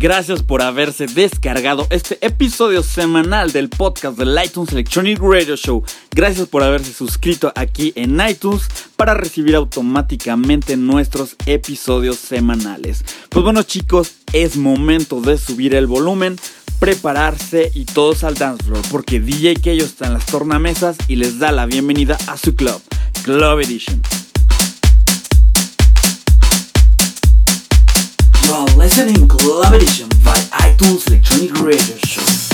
Gracias por haberse descargado este episodio semanal del podcast del iTunes Electronic Radio Show. Gracias por haberse suscrito aquí en iTunes para recibir automáticamente nuestros episodios semanales. Pues bueno chicos, es momento de subir el volumen, prepararse y todos al dance floor porque DJ Keyo está en las tornamesas y les da la bienvenida a su club, Club Edition. Listening Club Edition by iTunes Electronic Radio Show.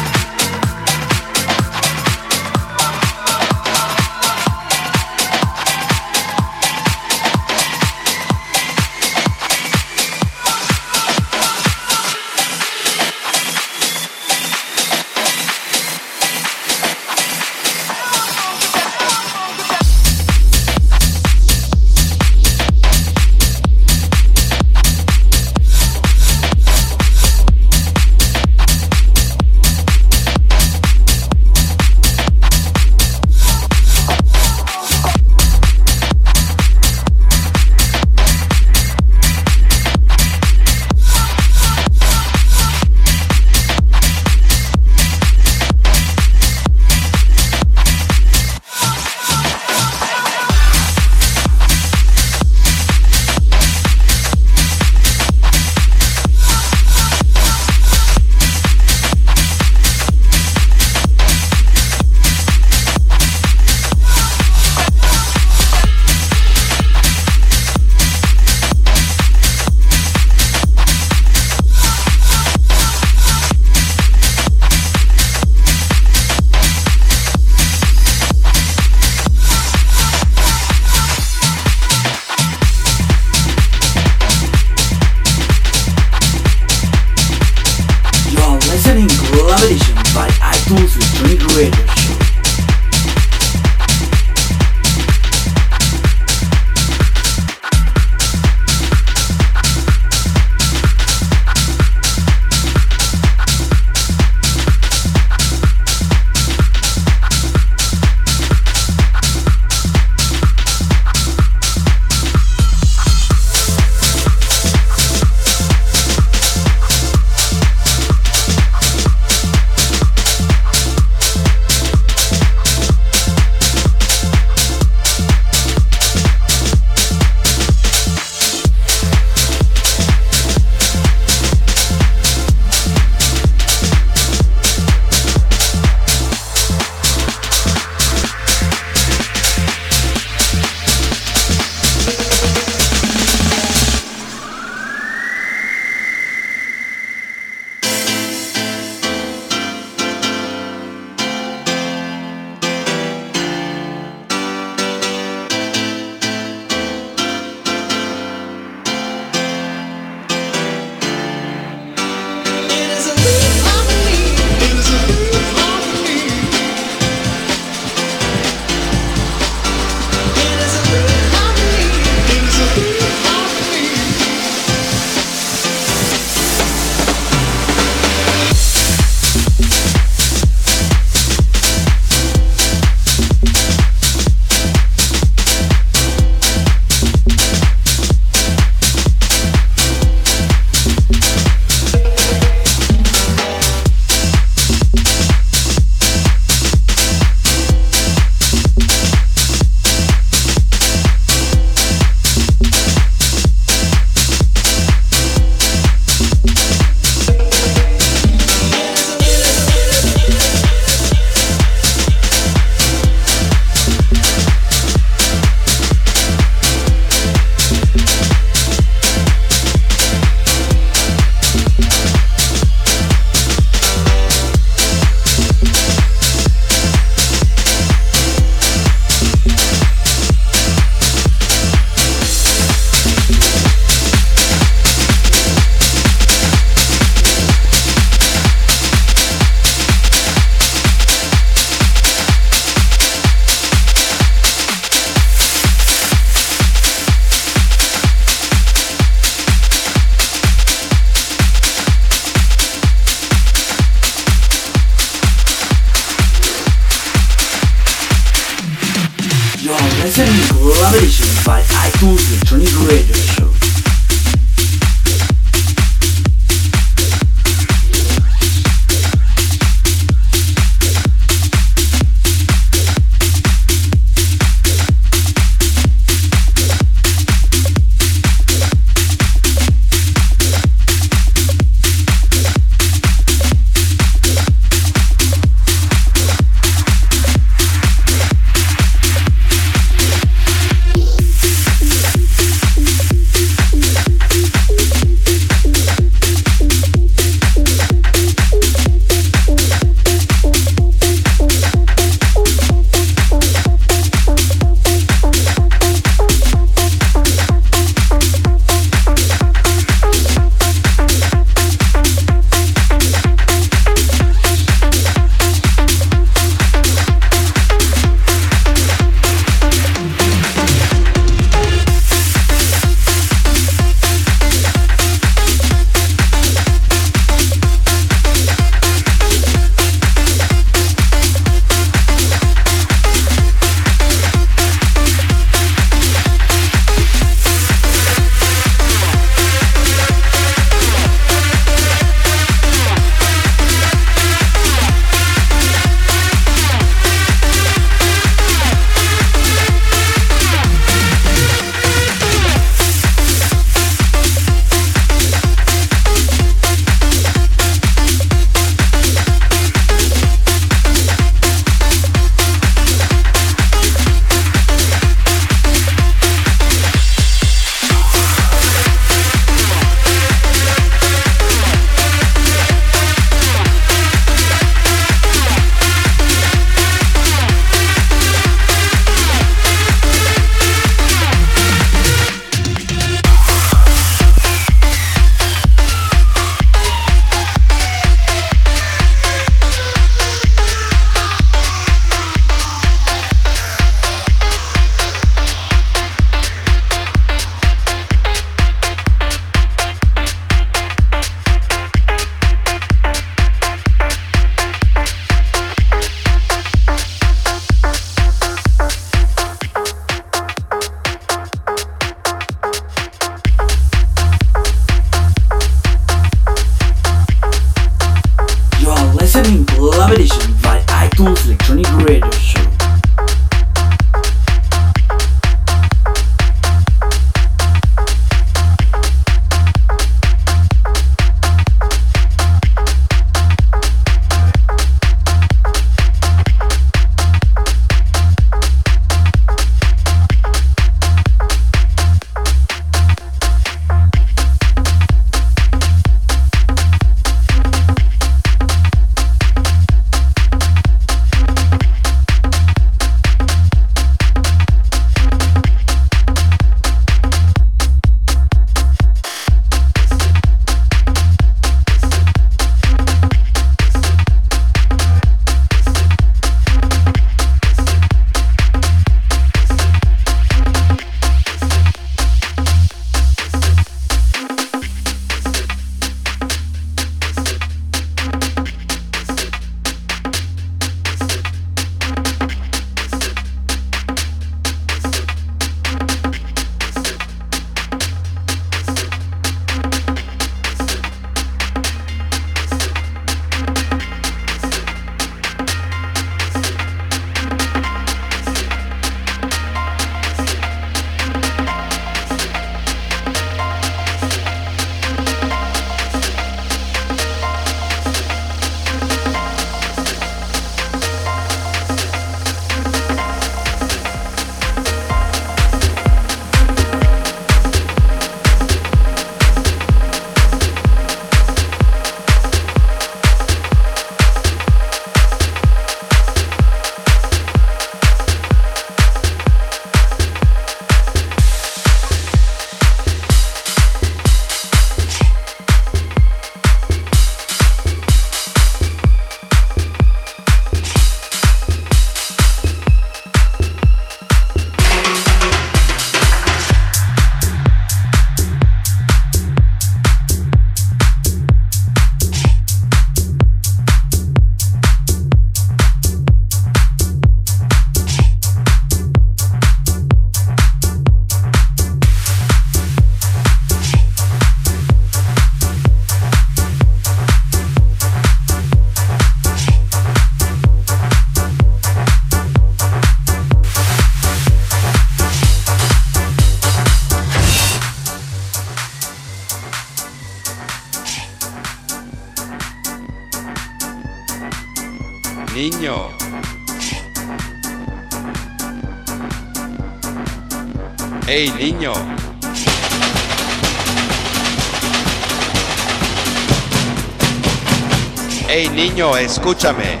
Niño, escúchame!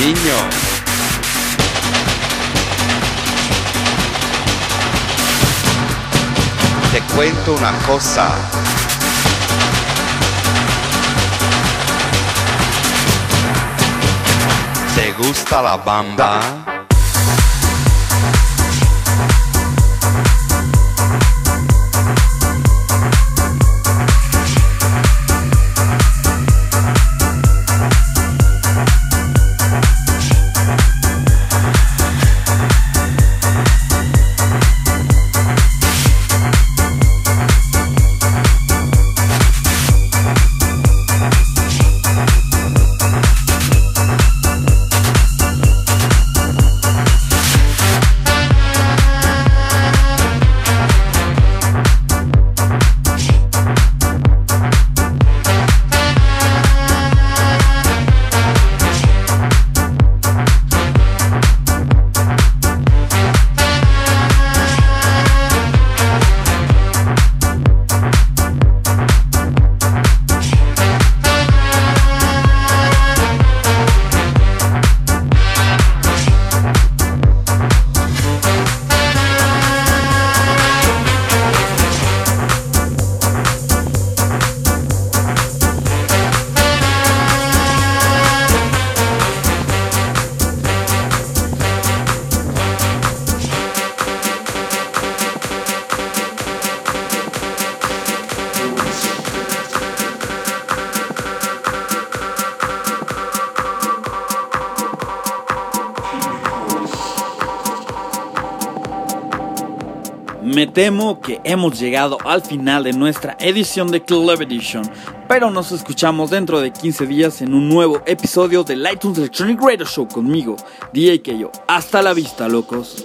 Niño. Te cuento una cosa. ¿Te gusta la bamba? Temo que hemos llegado al final de nuestra edición de Club Edition, pero nos escuchamos dentro de 15 días en un nuevo episodio de iTunes Electronic Radio Show conmigo, DJ Keyo. Hasta la vista, locos.